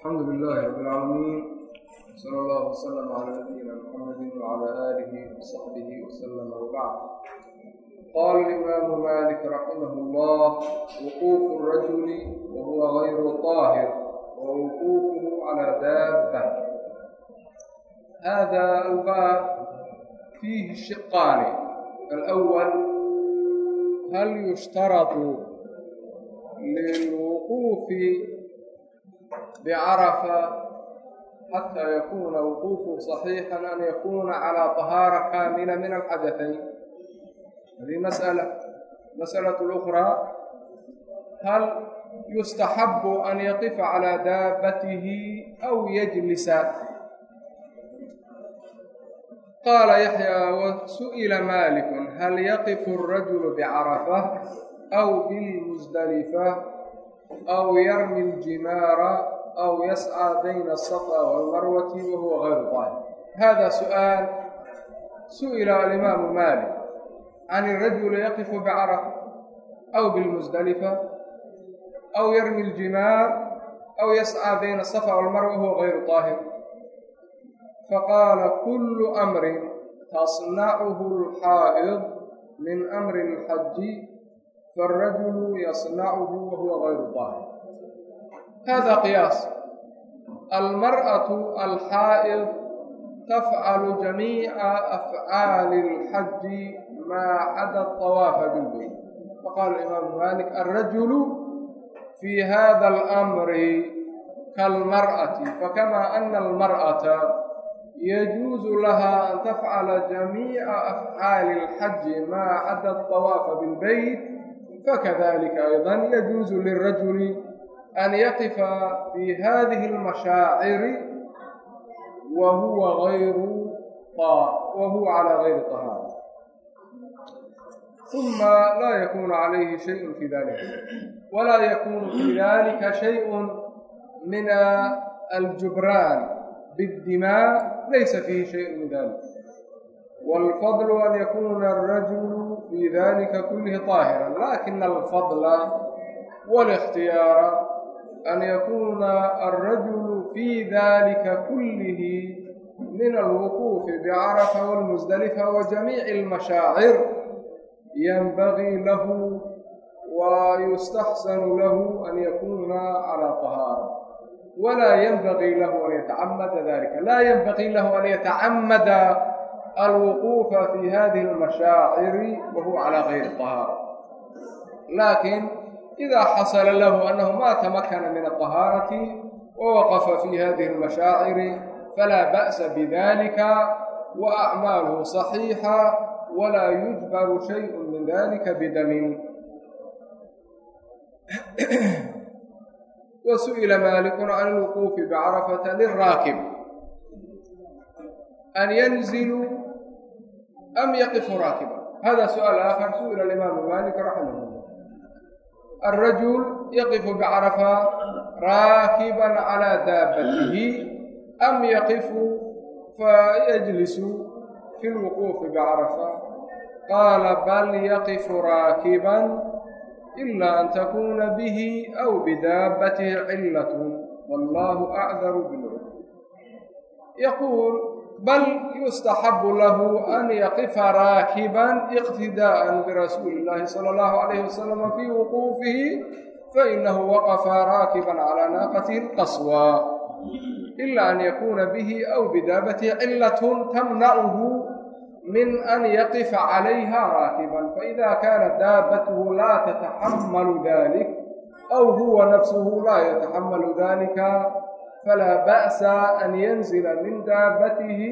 alxamdu lilahi rab اlcaalamiin sala allahu wslm cala nabiyina mxamadi wcala aalihi wsaxbihi wslama wbacd qala alimaamu malik raximah llah wuquufu rajuli wahuwa gayru طaahir wa wuquufuhu cala daaba hada albaab fiihi shiqaani alأwal hal yushtaratu lilwuquufi bicarafa xataa yakuuna wuquufu صaxiixan an yakuuna calaa طahaara kaamila min alxadatayn hadi masأala masأlaة اlأkhraa hal yustaxabu an yaqifa calaa daabatihi aw yajlisa qaala yaxyaa wasu'ila maaliku hal yaqifu اrajulu bicarafa aw bilmusdalifa aw yarmi ljimaara aw yascaa bayna asafa walmarwati wa huwa hayru daalib hada su'aal su'ila alimaamu maalik can irajuli yaqifu bicarafa aw bilmusdalifa aw yarmi ljimaar aw yascaa bayna asafa walmarwa huwa hayru daahir faqaala kullu amrin tasnacuhu alxaa'id min amri alxaji فالرجل يصنعه وهو غير طاهر هذا قياس المرأة الحائض تفعل جميع أفعال الحج ما عدا الطواف بالبيت فقال الإمام مالك الرجل في هذا الأمر كالمرأة فكما أن المرأة يجوز لها أن تفعل جميع أفعال الحج ما عدا الطواف بالبيت fakadalika ayضa yajuuzu lirajuli an yaqifa fi hadihi اlmashaaciri wa huwa ayru wa huwa calaa gayri طahaara uma laa yakunu calayhi shayء fi dalika walaa yakunu fi dalika shayء min aljubraan bاdimaa laysa fiihi shayء min dalik wاlfadl an yakuna الrajul في ذلك كله طاهرا لكن الفضل والاختيار أن يكون الرجل في ذلك كله من الوقوف بعرفة والمزدلفة وجميع المشاعر ينبغي له ويستحسن له أن يكون على طهارة ولا ينبغي له أن يتعمد ذلك لا ينبغي له أن يتعمد alwuquufa fi hadihi اlmashaaciri wa huwa calaa gayri طahaara laakiin idaa xasala lahu annahu ma tamakana min aطahaarati wawaqafa fi hadihi اlmashaaciri falaa ba'sa bidalika wa acmaaluhu صaxiixa walaa yujbaru shayءu min dalika bidamin wasu'ila maalikun can ilwuquufi bicarafata liraakib an yanzilu am yaqifu raakiban hada su'aal aakhar su'ila alimaamu maalik raximah llah alrajul yaqifu bicarafa raakiban calaa daabatihi am yaqifu fayajlisu fi lwuquufi bicarafa qaala bal yaqifu raakiban ila an takuuna bihi aw bidaabatihi cilatun wallahu acdaru bilcud yaquul bal yustaxabu lahu an yaqifa raakiban iqtidaa'an birasuuli illaahi sala allahu calayhi wasalama fii wuquufihi fainahu waqafa raakiban calaa naaqatihi alqaswa ila an yakuuna bihi aw bidaabatihi cilatun tamnachu min an yaqifa calayha raakiban faida kaanat daabatuhu laa tataxamalu dalik aw huwa nafsuhu laa yataxamalu dalika falaa ba'sa an yanzila min daabatihi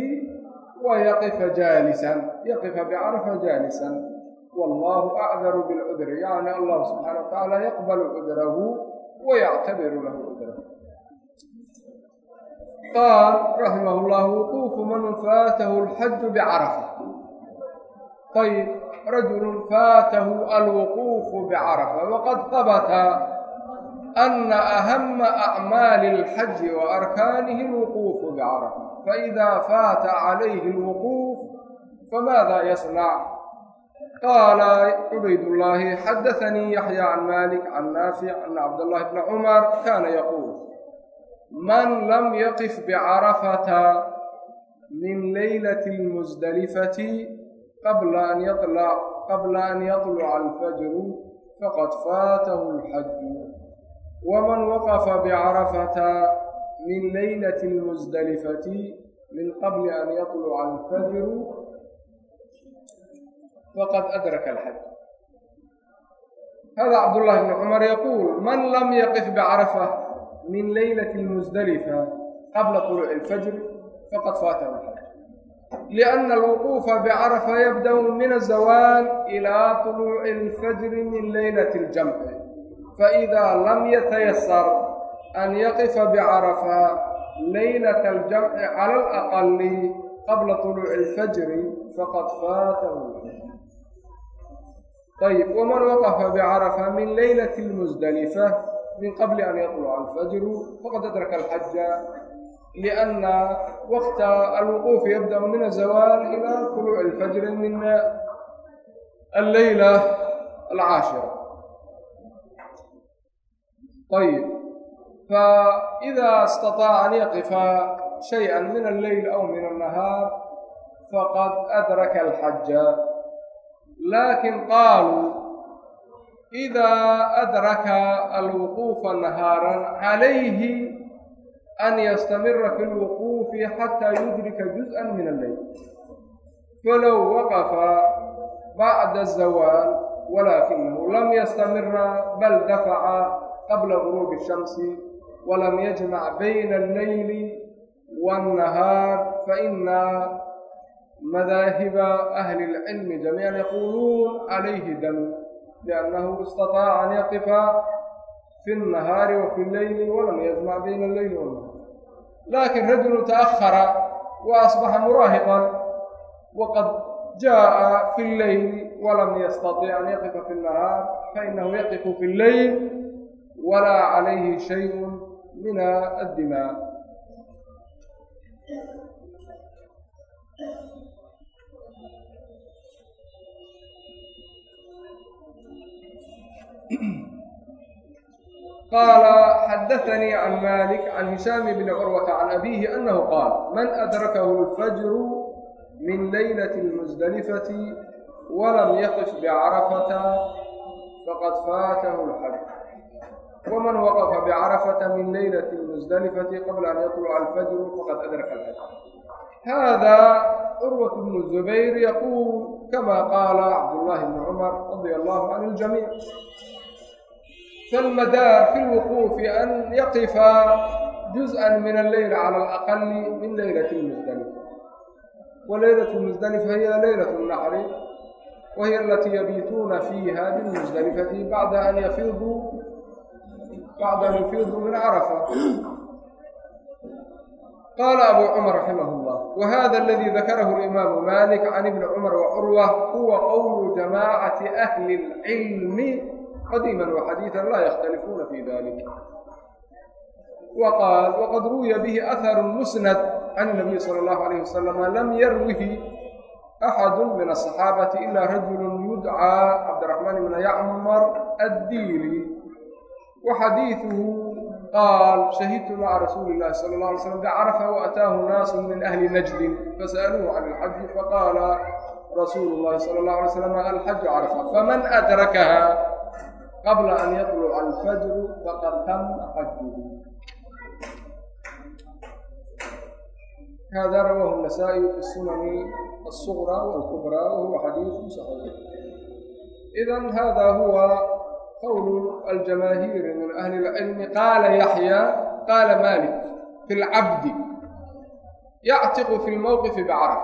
wayaqifa jaalisan yaqifa bicarafa jaalisan wallahu acdaru bilcudri yacni allah subxaana wa tacaala yaqbalu cudrahu wayactabiru lahu cudrahu qaal raximah llah wuquufu man faatahu alxaju bicarafa ayb rajulu faatahu alwuquufu bicarafa waqad habata أن أهم أعمال الحج وأركانه الوقوف بعرفة فإذا فات عليه الوقوف فماذا يصنع؟ قال عبيد الله حدثني يحيى عن مالك عن نافع أن عبد الله بن عمر كان يقول من لم يقف بعرفة من ليلة المزدلفة قبل أن يطلع قبل أن يطلع الفجر فقد فاته الحج waman waqafa bicarafata min leylati lmusdalifati min qabli an yatluca alfajru faqad adraka alxaj hada cabdullahi bni cumar yaquul man lam yaqif bicarafa min leylati lmusdalifa qabla طuluuci alfajr faqad faatahu alxaj لأن الوقوف بعرفة يبدأ من الزوال إلى طلوع الفجر من ليلة الجمع faإida lam yatayasar an yaqifa bicarafa laylata aljamci cala alaqali qabla طuluuci alfajri faqad faatahu alxaj ayb wman waqfa bcarafa min laylati lmusdalifa min qabli an yaطluca alfajru faqad adraka alxaja lianna waqta alwuquuf yabdأu min azawaal ila طuluuci alfajri min alleyla alcaashira ayb faإida اstaطaaca an yaqifa shayئa min alleyl aw min الnahaar faqad adraka alxaja lakin qaaluu idaa adraka alwuquufa nahaaran calayhi an yastamira fi lwuquufi xataa yudrika juzءa min alleyl falow waqafa bacda azawaal walaakinahu lam yastamira bal dafaca qabla guruubi shamsi walam yajmac bayna alleyli wannahaar faina madaahiba ahli اlcilmi jamiican yaquuluun calayhi dam liannahu istaطaaca an yaqifa fi الnahaari wafi اlleyli walam yajmac bayna alleyli wannahaar laakin rajulu taأhara wa asbaxa muraahiqan waqad jaaءa fi اlleyli walam yastaطic an yaqifa fi الnahaar fainahu yaqifu fi اlleyl walaa calayhi shayء min addimaaء qaala xadaanii can malik can hishaami bni curwata can abiihi annahu qaal man adrakahu alfajru min laylati lmusdalifati walam yaqif bicarafata faqad faatahu lxaj waman waqafa bicarafata min laylati lmusdalifati qabla an yatluca alfajru faqad adraka alxaj hada curwat bnu zubayr yaquul kama qaala cabdullahi bni cumar radia allahu can ljamiic فالمدار في الوقوف أن يقف جزءا من الليل على الأقل من ليلة المزدلفة وليلة المزدلفة هي ليلة النحر وهي التي يبيتون فيها بالمزدلفة بعد أن يفيضوا bacda nufuudhu min carafa qaala abuu cumar raximah llah wa hada aladii dakarahu alimaamu maalik can ibni cumar wacurwa huwa qowlu jamaacati ahli اlcilmi qadiiman waxadiidan laa yakhtalifuuna fi dalik وqاaل وqad ruوya bه أhر مسند عن النبي slى الله عليه وsلم lm yrwه أxad min الصحاaبaةi إlا rajul يudعى cabdiرحمن بن ycmr الdيlي wa xadiiduhu qaal shahidtu maca rasuuli illahi sala alla alay slam bacarafa waataahu naasu min ahli najdin fasaluuhu can ilxaji faqaala rasuulu llahi sala allahu alay slam alxaju carafa faman adrakaha qabla an yatluca alfajru faqad tama xajuhu hada rawaahu النasaaئiyu fi الsunani الsugrى wاlkubrى wahuwa xadiiثu صaxiix idan hada huwa qowl aljamaahiiri min ahli اlcilmi qaala yaxya qaala malik fi اlcabdi yactiqu fi lmowqifi bacraf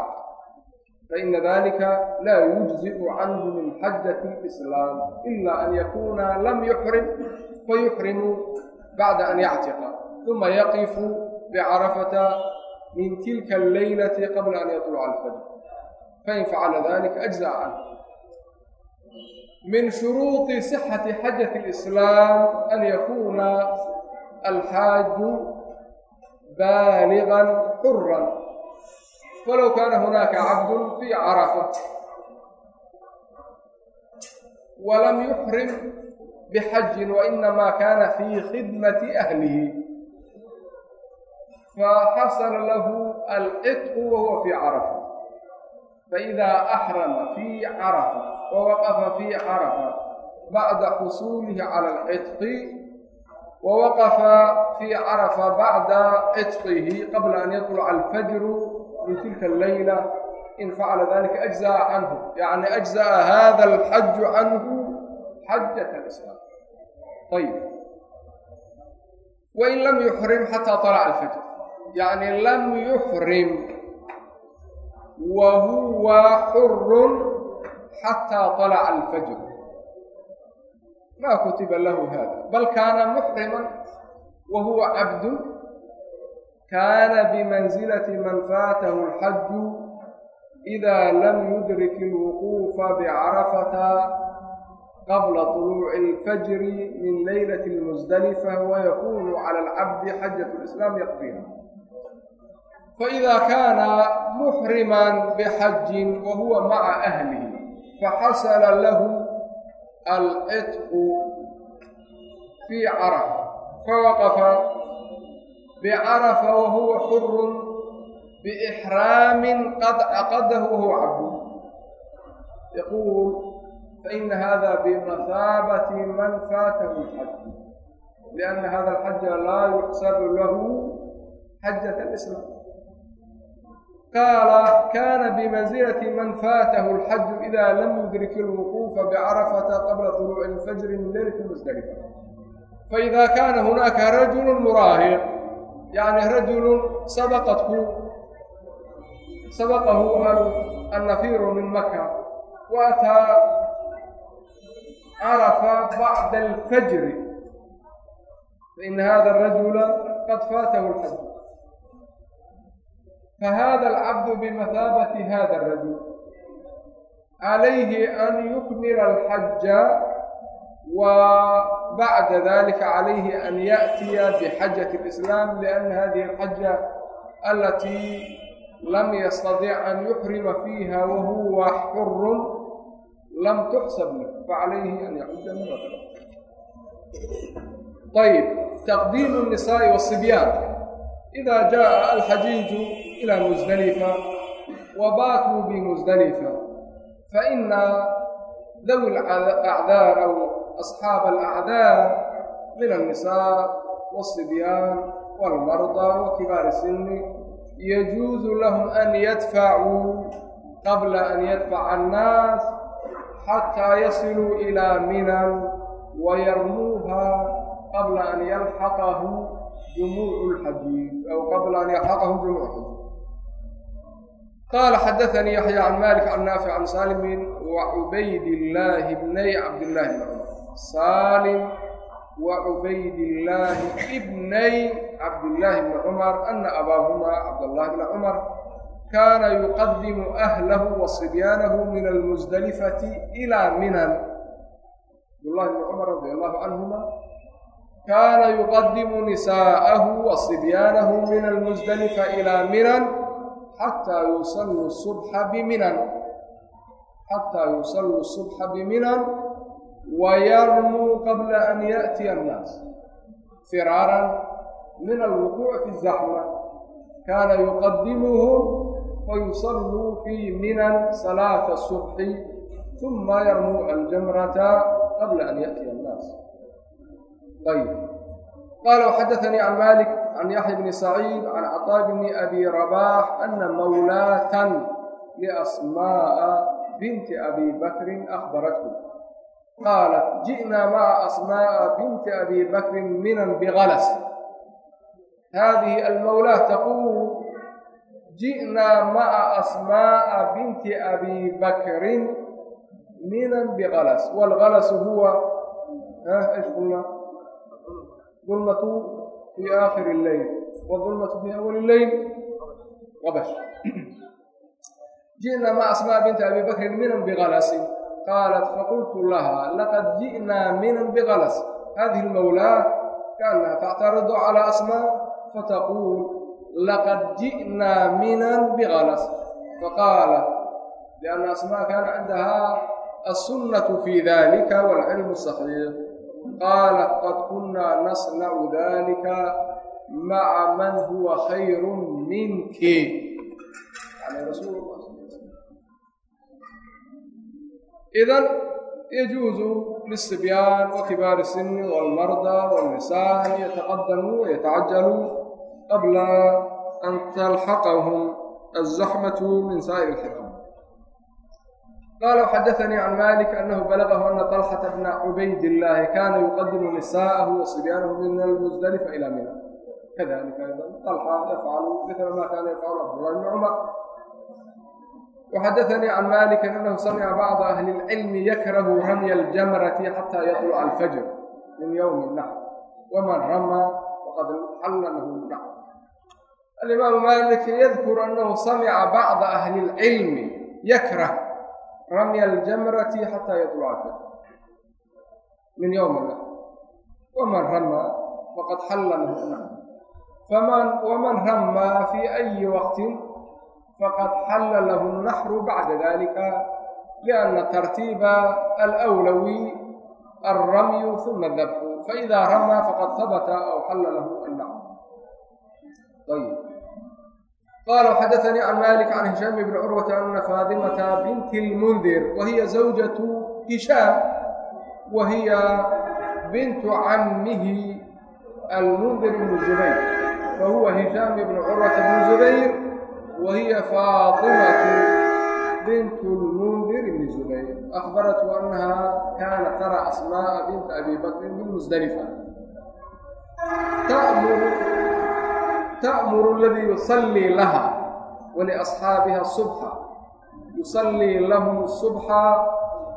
faina dalika laa yujzi'u canhu min xajati اlislaam ila an yakuna lam yuxrim fayuxrimu bacda an yactiqa uma yaqifu bicrafata min tilka alleylati qabla an yaطluca alfajr fain facala dalika ajza'a canhu min shuruuطi sixati xajati اlislaam an yakuna alxaaju baaligan xuran falow kaana hunaaka cabdun fii carafa walam yuxrim bixajin wainamaa kaana fii khidmati ahlihi faxasala lahu alcitqu wahuwa fii carafa faidaa axrama fii carafa wawaqafa fii carafa bacda xusuulihi cala alcitqi wawaqafa fii carafa bacda citqihi qabla an yatluca alfajru min tilka allayla in facala dalika ajza'a canhu yani ajza'a hada alxaju canhu xajat alislaam ayib wain lam yuxrim xataa طalaca alfajr yani lam yuxrim wahuwa xurun xataa طalaca alfajr. Ma kutiba lahu hada bal kaana muxriman wa huwa cabdu kaana bimansilati man faatahu اlxaju إda lam yudrik اlwuquufa bcarafata qabla طuluuci اlfajri min laylaة اlmusdalifa wayakunu clى اlcabdi xajaة اlislaam yaqdiha faإida kaana muxriman bxajin wa huwa maca ahlihi faxasala lahu alcitqu fii carafa fawaqafa bicarafa wahuwa xurun biixraamin qad caqadahu wahuwa cabdu yaquul faina hada bimahaabati man faatahu lxaj lianna hada alxaja laa yuxsabu lahu xajat alislaam qaala kana bimanzilati man faatahu alxaju ida lam yudrik alwuquufa bicarafata qabla طuluuci alfajri min leylati musdalifa faida kana hunaaka rajulu muraahiq yani rajulu sabaqathu sabaqahu annafiru min maka waataa carafa bacda alfajri faina hada arajula qad faatahu alxaj فهذا الcبd بمثابة هذا الرجل عليه أن يكمل الحج وبعd ذلك عليه أن يأتي بحجة الإسلام لأن هذه الحجة التي لم يستطيع أن يحرم فيها وهو حر لم تحسب منه فعليه أن يحج من طيب تقديم النساء والصبيان إذا جاء الحجيج إلى مزدلفة وباتوا بمزدلفة فإن ذوي الأعذار أو أصحاب الأعذار من النساء والصبيان والمرضى وكبار السن يجوز لهم أن يدفعوا قبل أن يدفع الناس حتى يصلوا إلى منى ويرموها قبل أن يلحقه jumuucu lxajiij aw qabla an yalxaqahum jumuuc xajiij qaala xadaanii yaxya can malik can naafic can saalimin wa cubaydillaahi bnay cabdillaahi bn cumar saalim wa cubaydillaahi ibnay cabdillaahi bni cumar ana abaahumaa cabdallahi bna cumar kaana yuqadimu ahlahu wa sibyaanahu min almusdalifati ilaa minan cabdullahi bni cumar radi allahu canhuma kaana yuqadimu nisaa'ahu wa sibyaanahu min almusdalifa ilaa minan xataa yusalluu subxa biminan xataa yusalluu subxa biminan wayarmuu qabla an yaأtiya annaas firaaran min alwuquuc fi الzaxma kaana yuqadimuhum fayusalluu fii minan salaata الsubxi ثuma yarmuu aljamrata qabla an yaأtiya annaas ayb qala وxadaثnii can malik can yaxya bni saciid can caطaa bni abi rabax ana mawlaatan liasma'a binti abi bakrin ahbarathu qaalat ji'naa maca asma'a binti abi bakrin minan bgalas hadihi almawlaa taqul ji'naa maca asma'a binti abi bakrin minan bgalas wاlgalas huwa h qulna dulmatu fii aakhiri leyl wadulmatu fii awali leyl qabash ji'naa ma asmaa binta abi bakrin minan bikalasin qaalat faqultu lahaa laqad ji'naa minan bikalas hadihi lmawlaa kaanaa tactaridu calaa asmaa fataquul laqad ji'naa minan bikalas faqaalat lianna asmaa kaana cindahaa assunnatu fii dalika waalcilmu saxiix qaalat qad kunnaa nasnacu dalika maca man huwa khayrun minki idan yajuuzu liلصibyaan wakibaari الsini wاlmarda wالnisaa an yataqadamuu wayatacajaluu qabla an talxaqahum aلzaxmatu min saa'ir الxifam qala xadaثnii can malik anahu balagahu ana طalxaةa bna cubayd الlahi kana yuqadimu nisaaءahu وصibyaanahu min almusdalifa ilى mina kadalika ayضا طalxa yafcalu mila ma kana yafcalu cabdالlah bn cumar وxadaثnii can maliki anahu samca bacضa ahli اlcilmi yakrahu ramya اljamrati xata yaطلca alfajr min ywmi الnaxr wman rama faqad xalla lahu naxr alimaamu malik yadkur anahu samca bacضa ahli اlcilmi yakrah ramya aljamrati xataa yadluca alfajr min yowmi lah waman rama faqad xalla lahu faman waman rama fii ayi waqtin faqad xalla lahu naxru bacda dalika lianna tartiiba alwlawi alramyu uma dabxu faida rama faqad habata aw xalla lahu annaxru ayb qala xadaثnii can malik can hishaam bni curwata ana faadimata binti اlmundir wa hiya zawjaةu hishaam wa hiya bintu camihi almundir bnu zubayr fahuwa hishaam bnu curwata bnu zubayr wa hiya faatimatu bintu lmundir bni zubayr ahbaratu anaha kaana tara asmaaa binta abi bakrin bimusdalifa تأمر الذي يصلي لها ولأصحابها الصبح يصلي لهم الصبح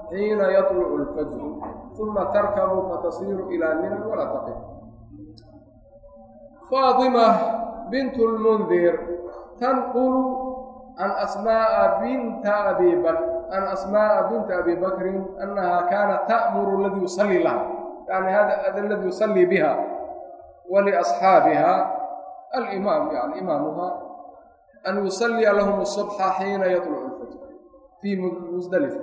حين يطلع الفجر ثم تركب فتصير إلى منى ولا تقف فاطمة بنت المنذر تنقل عن أسماء بنت أبي بكر عن أسماء بنت أبي بكر أنها كانت تأمر الذي يصلي لها يعني هذا هذا الذي يصلي بها alimaam yani imaamuha an yusalliya lahum subxa xiina yaطlucu lfajr fii musdalifa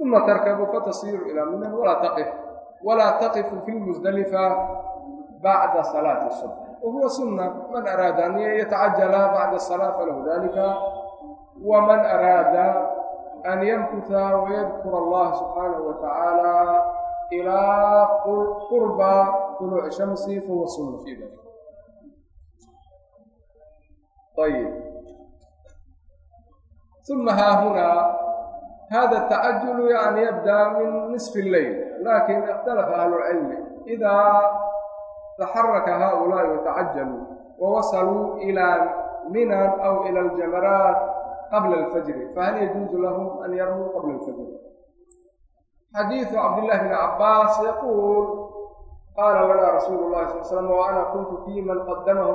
uma tarkabu fatasiiru ilaa minan walaa taqif walaa taqifu fi lmusdalifa bacda salaati subx wahuwa suna man araada an yatacajala bacda salaa falahu dalika waman araada an yamkuta wayadkura allaha subxaanahu wa tacaala ilaa qurba tuluuci shamsi fahuwa suna fii dalik طيب ثم ها هنا هذا التعجل يعني يبدأ من نصف الليل لكن اختلف أهل العلم إذا تحرك هؤلاء وتعجلوا ووصلوا إلى منى أو إلى الجمرات قبل الفجر فهل يجوز لهم أن يرموا قبل الفجر حديث عبد الله بن عباس يقول قال لنا رسول الله صلى الله عليه وسلم وأنا كنت في من قدمه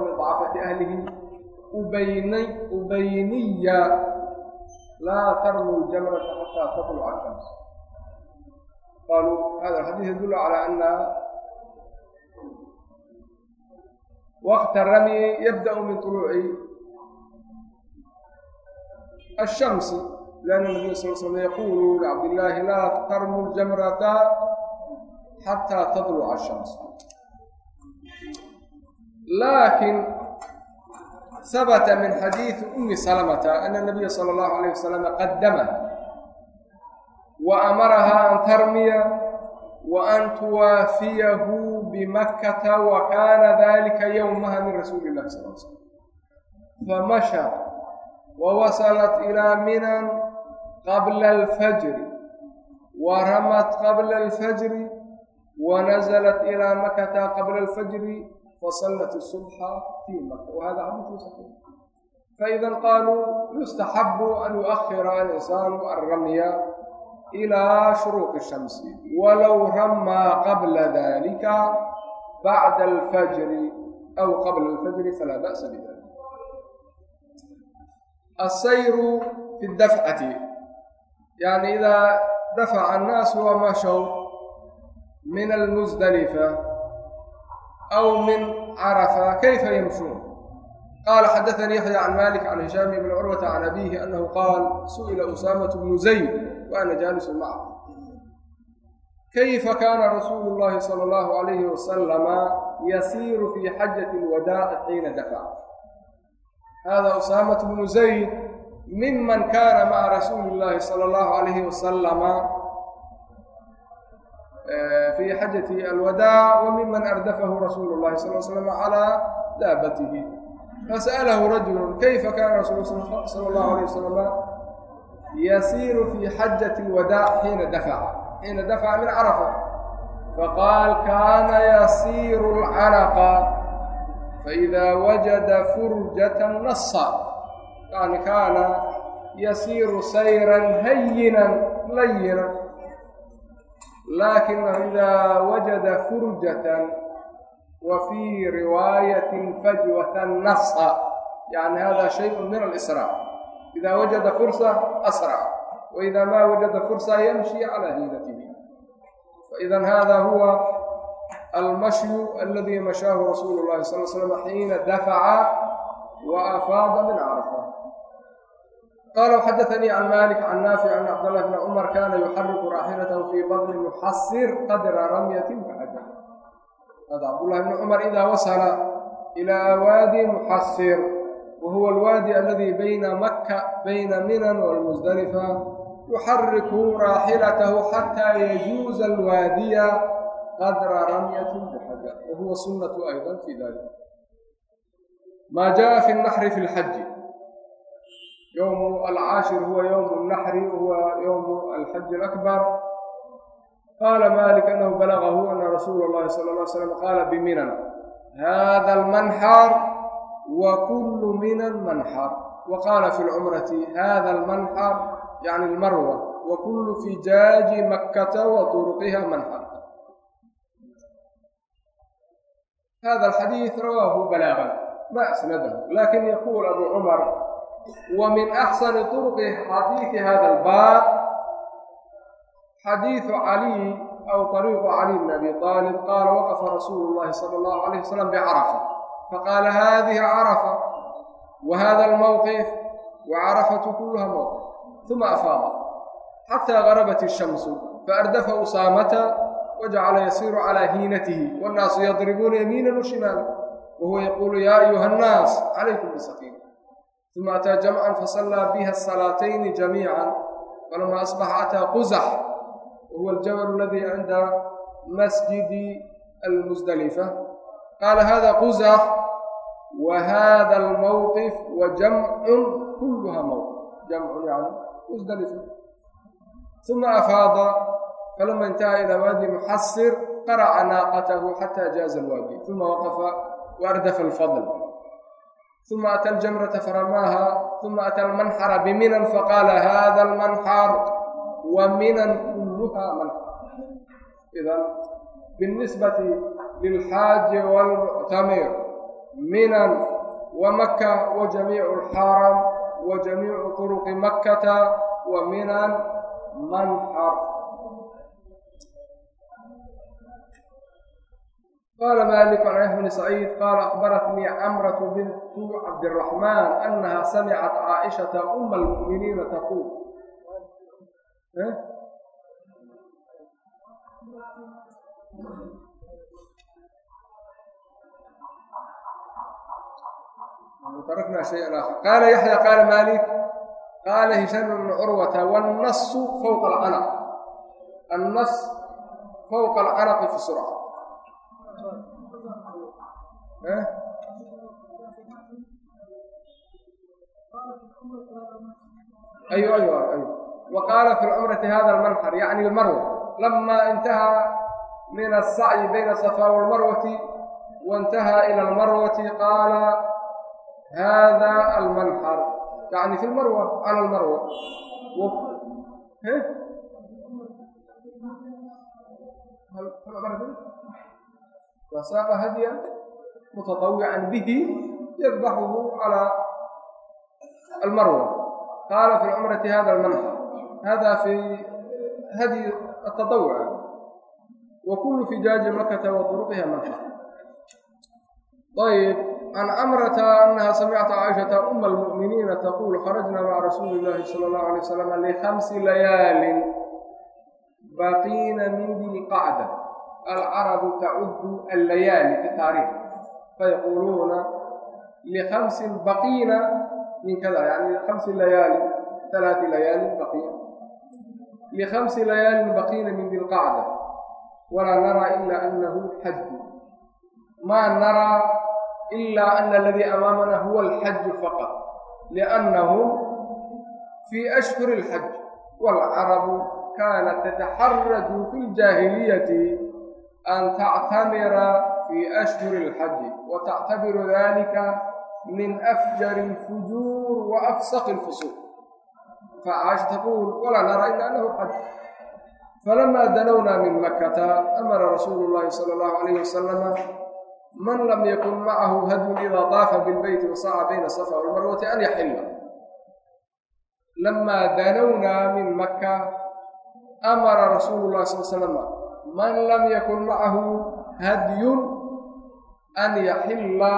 ubaynay ubayniya laa tarmuu jamrata xataa tatluca shams qaaluu hada alxadiis yadullu calaa ana waqta ramyi yabda'u min طuluuci الشمس لأن النبي صلى الله عليه وسلم يقول لعبد الله لا تقرموا الجمرة حتى تطلع الشمس habata min xadiidi umi salamata ana nabiya sala allahu alayh wasalama qadama wa amarahaa an tarmiya wa an tuwaafiyahu bimakkata wa kaana dalika yowmaha min rasuuli illahi sal l slm famasha wawasalat ilaa minan qabla alfajri waramat qabla alfajri wanazalat ilaa makata qabla alfajri قبل الفجر فصلت الصبح في مكة وهذا حديث صحيح فإذا قالوا يستحب أن يؤخر الإنسان الرمي إلى شروق الشمس ولو رمى قبل ذلك بعد الفجر أو قبل الفجر فلا بأس بذلك السير في الدفعة يعني إذا دفع الناس ومشوا من aw min carafa kayfa yamshuun qaala xadaanii yaxya can malik can hishaam ibni curwata can abiihi anahu qaal su'ila usaamatu bnu zayd wa ana jaalisun maca kayfa kaana rasuulu llahi sala allahu alayhi wasalama yasiiru fii xajati lwadaaci xiina dafac hada usaamatu bnu zayd miman kaana maca rasuuli llaahi sala allahu alayhi wasalama fii xajati alwadaac wa miman ardafahu rasuulu اllahi sal slam calى daabatihi fasأlahu rajulu kayfa kana rasul sala اllahu alayh wasalama yasiiru fii xajati اlwadaac xiina dafaca xiina dafaca min carafa faqaal kaana yasiiru اlcanaqa faإida wajada furjata nasa yani kaana yasiiru sayran hayinan layinan laakinahu idaa wajada furjatan wa fii riwaayatin fajwatan nasa yani hada shayء min alisrاع ida wajada fursa asrع waida ma wajada fursa yamshi calى hiilatihi faidan hada huwa almashyu aladi mashaahu rasuulu اllahi sal l slm xiina dafaca wa afaada min carafa qala xadaanii can malik can naafic an cabdاllah bn cumar kana yuxariku raaxilatahu fii badni muxasir qadra ramyatin baxaja hada cabdullahi bn cumar idaa wasala ilaa waadi muxasir wa huwa alwaadi aladi bayna maka bayna minan walmusdalifa yuxariku raaxilatahu xataa yajuuza alwaadiya qadra ramyatin baxaja wa huwa sunatu ayda fi dalik ma jaءa fi اnaxri fi اlxaji يوم العاشر هو يوم النحر وهو يوم الحج الأكبر قال مالك أنه بلغه أن رسول الله صلى الله عليه وسلم قال بمنى هذا المنحر وكل منى المنحر وقال في العمرة هذا المنحر يعني المروة وكل فجاج مكة وطرقها منحر هذا الحديث رواه بلاغا ما أسنده لكن يقول أبو عمر ومن أحسن طرق حديث هذا الباب حديث علي أو طريق علي بن أبي طالب قال وقف رسول الله صلى الله عليه وسلم بعرفة فقال هذه عرفة وهذا الموقف وعرفة كلها موقف ثم أفاض حتى غربت الشمس فأردف أسامة وجعل يسير على هينته والناس يضربون يمينا وشمالا وهو يقول يا أيها الناس عليكم بالسقيم uma ataa jamcan fasallaa biha الsalaatayni jamiica falama asbaxa ataa quzax wahuwa aljabal aladi cinda masjidi almusdalifa qaala hada quzax wa hada almowqif wa jamcun kuluha mowqif jamcun yani musdalifa uma afaada falama intaha ilى waadi muxasir qaraca naaqatahu xata jaaza alwaadi uma waqafa waardafa alfadl uma ata aljamrata faramaaha uma ata almanxara biminan faqaala hada almanxar wa minan kuluha manxar idan biاlnisbati lilxaaji wاlmuctamir minan wa maka wa jamiicu alxaram wa jamiicu turuqi makkata wa minan manxar qala malik can yahya bni saciid qaala akbaratnii camratu bintu cabdiraxmaan anaha samicat caaishata uma almu'miniina taquul tarakna shaya aakhar qaala yaxya qaala malik qaala hisham bnu curwata wاnnasu fawqa alcanaq annas fawqa alcanaqi fi surca أيوة أيوة أيوة وقال في العمرة هذا المنحر يعني المروة لما انتهى من السعي بين الصفا والمروة وانتهى إلى المروة قال هذا المنحر يعني في المروة على المروة و... ها؟ هل... هل... هل... هديا mutatawican bihi yadbaxuhu calaa almarwa qaala fi cumrati hada almanxa hada fi hadyi atadawuca wa kulu fijaaji makata wa turuqiha manxa ayb can camrata anaha samicta caaishata uma almu'miniina taquul kharajna maca rasuuli illahi sala allahu alay wasalam lihamsi layaalin baqiina min dilqacda alcarabu tacudu allayaali fi taariikh fayaquuluuna likamsin baqiina min kada yani kamsi layaali alaati layaalin baqiina likamsi layaalin baqiina min dilqacda walaa naraa ila anahu xaju maa naraa ila ana aladii amaamana huwa alxaju faqat liannahum fii ashhuri alxaj waalcarabu kaanat tataxaraju fi ljaahiliyati an tactamira fi ashhuri alxaji wa tactabiru dalika min afjari alfujuur wa afsaqi alfusuuq facaaisha taquul walaa naraa ila anahu xaj falama danownaa min makata amara rasuulu llahi sala allahu alayhi wasalama man lam yakun macahu hadyun idaa daafa bilbeyti wasaaca bayna asafa walmarwati an yaxilla lamaa danownaa min maka amara rasuulu llahi sal slama man lam yakun macahu hadyun an yaxilla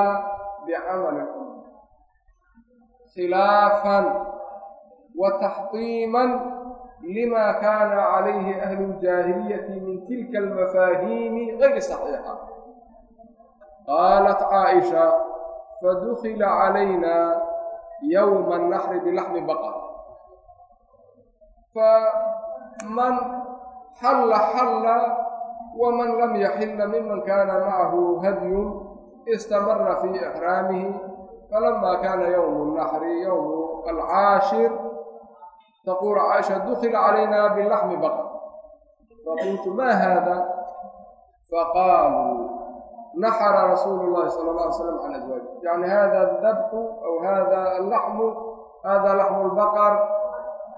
bicamali khilaafan wa taxdiiman lima kaana calayhi ahlu ljaahiliyati min tilka almafaahiimi gayri saxiixa qaalat caaisha fadukila calayna yowma annaxri bilaxmi baqar faman xalla xalla waman lam yaxilla miman kaana macahu hadyun istamara fii ixraamihi falama kaana yowmu naxri yowmu alcaashir taquul caaisha dukila calayna bilaxmi baqar faqultu ma hada faqaaluu naxara rasuulu llahi sala allah alay slam can azwaaji yani hada adabxu aw hada allaxmu hada laxmu lbaqar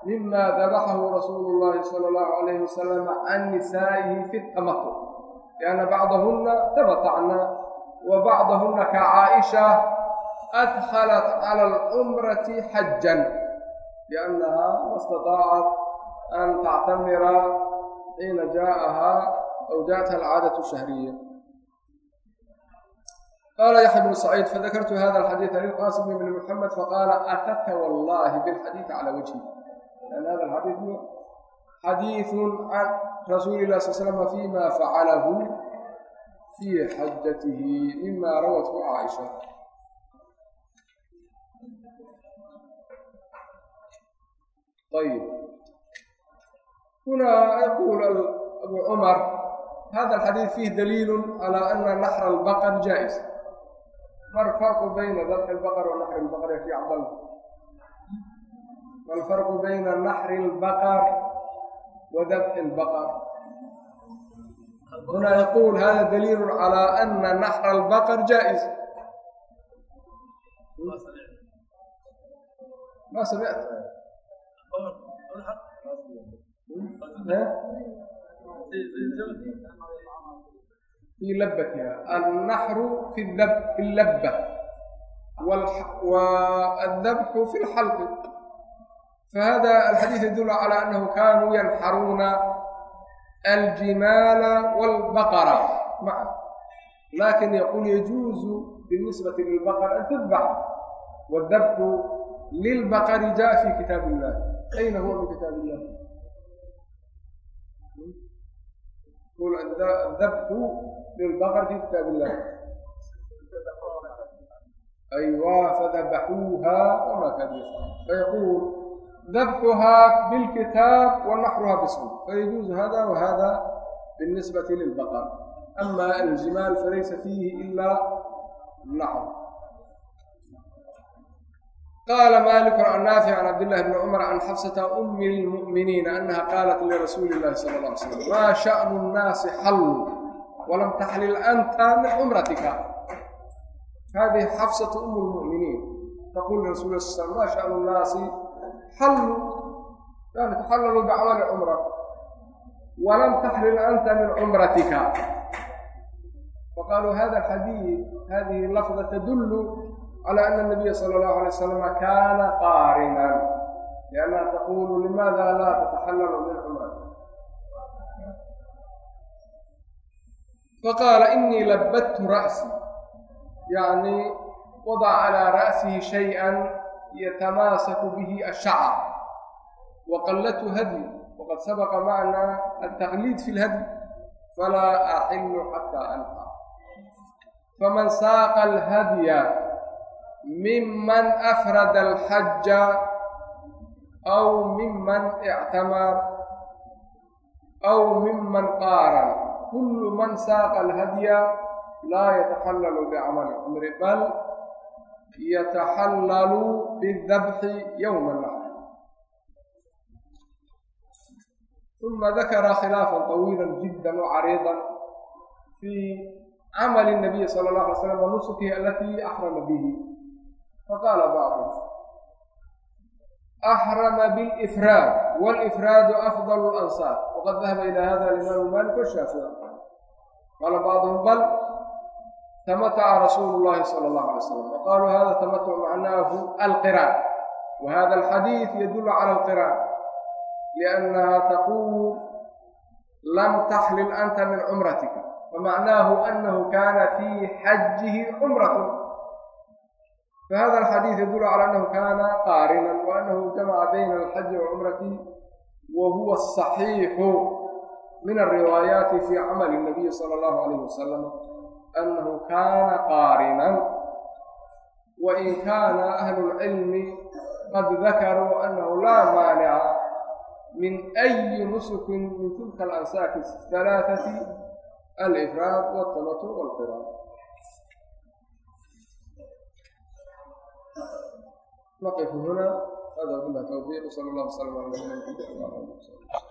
mima dabaxahu rasuulu llahi sala allahu alayhi wasalam can nisaa'ihi fi tamatu lianna bacdahuna tamatacna wa bacdahuna ka caaisha adkhalat cala alcumrati xajan liannaha ma istataacat an tactamira xiina jaa'ahaa aw jaءatha alcaadatu shahriya qaala yaxya bnu saciid fadakartu hada alxadiida lilqaasim bni muxamed faqaala atata wallahi bilxadiidi cala wajhi لأن هذا الحديث حديث عن رسول الله صلى الله عليه وسلم فيما فعله في حجته مما روته عائشة طيب هنا يقول أبو عمر هذا الحديث فيه دليل على أن نحر البقر جائز ما الفرق بين ذبح البقر ونحر البقر يا عبد الله ما الفرق بين نحر البقر وذبح البقر هنا يقول هذا دليل على أن نحر البقر جائز ما سمعت في لبتها النحر في اللب في اللبة والذبح في الحلق فهذا الحديث يدل على أنه كانوا ينحرون الجمال والبقرة معا لكن يقول يجوز بالنسبة للبقر أن تذبح والذبح للبقر جاء في كتاب الله أين هو من كتاب الله يقول الذبح للبقر في كتاب الله أيوة فذبحوها وما كان يفعل فيقول ذبحها بالكتاب ونحرها باسمه فيجوز هذا وهذا بالنسبة للبقر أما الجمال فليس فيه إلا النحر قال مالك عن نافع عن عبد الله بن عمر عن حفصة أم المؤمنين أنها قالت لرسول الله صلى الله عليه وسلم ما شأن الناس حل ولم تحلل أنت من عمرتك هذه حفصة أم المؤمنين تقول لرسول الله صلى الله عليه وسلم ما شأن الناس xalluu yani taxallaluu bicamali cumra walam taxlil anta min cumratika faqaaluu hada alxadiid hadihi lafda tadullu calى ana anabiya sala اllahu alay wasalama kana qaarinan liannaha taqulu limaada laa tataxallalu min cumratika faqaala inii labadtu ra'si yani wadaca calaa ra'sihi shayئa يتماسك به الشعر وقلته هدي وقد سبق معنا التقليد في الهدي falaa axilu xataa anxa faman saaqa alhadya miman afrada alxaja aw miman ictamar aw miman qaaran kulu man saaqa alhadya laa yataxallalu bicamali cumri bal yataxallalu bidabxi yowma naxr uma dakara khilaafan طawiila jida wacariiضa fi camali الnabiyi salى اlه alay slam wanusukihi alati axrama bihi faqaala bacduhum أxrama bاlإfraad wاlإfraadu afضل الأnsaar waqad dahaba ilى hada alimaamu malik washaafici qaala bacduhum bal tamataca rasuulu اllahi salى اllahu alay slam waqaaluu hada tamatuc macnaahu alqiraan wahada alxadiid yadulu cala alqiraan liannaha taqulu lam taxlil anta min cumratika famacnaahu anahu kana fii xajihi cumrat فhda الxadيiث yadul calى أnhu kana qaarina وأnhu jamaca bayna الxaji وcumrati wa huwa الصaxiixu min الriwaayaati fi camali الnabiyi salى الlahu عalayh wasalam أنه كان قارنا وإن كان أهل العلم قد ذكروا أنه لا مانع من أي نسك من تلك الأنساك الثلاثة الإفراد والتمتع والقران نقف هنا هذا كله توفيق صلى الله وسلم على نبينا محمد وعلى آله وصحبه